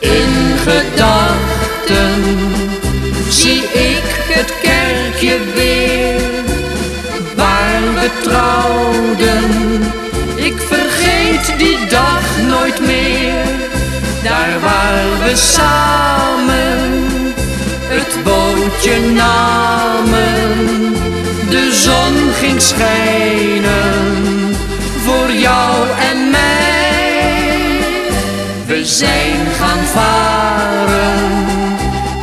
In gedachten zie ik het kerkje weer waar we trouwden. Ik vergeet die dag nooit meer, daar waar we samen het bootje namen. De zon ging schijnen Zijn gaan varen,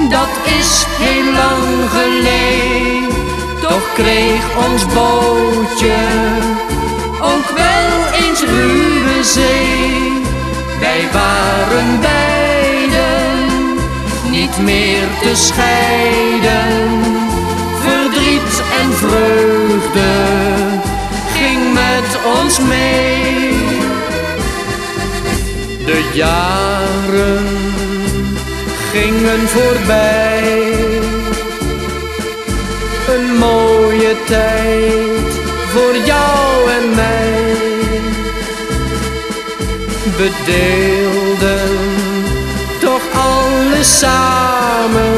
dat is heel lang geleden. Toch kreeg ons bootje ook wel eens ruwe zee. Wij waren beiden niet meer te scheiden. Verdriet en vreugde ging met ons mee. Jaren gingen voorbij. Een mooie tijd voor jou en mij. We deelden toch alles samen.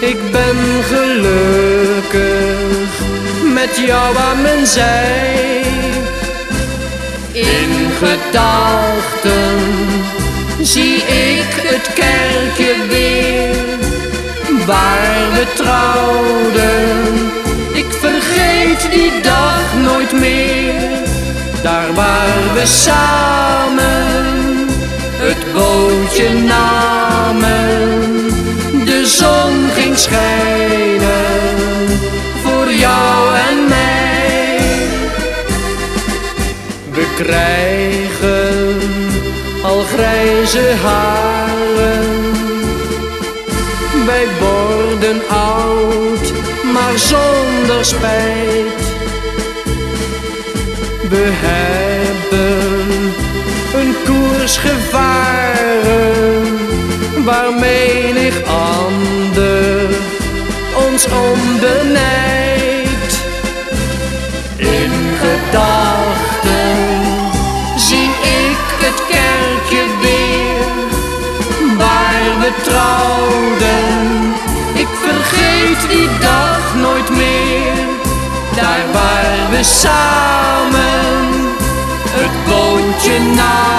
Ik ben gelukkig met jou aan mijn zij. In gedachten het kerkje weer waar we trouwden. Ik vergeet die dag nooit meer, daar waar we samen het bootje namen. De zon ging schijnen voor jou en mij. We krijgen al grijze haren. Wij worden oud, maar zonder spijt. We hebben een koers gevaren waar menig ander ons onbenijdt. In gedachten zie ik het kerkje weer waar we trouwden. Vergeet die dag nooit meer, daar waar we samen het bootje na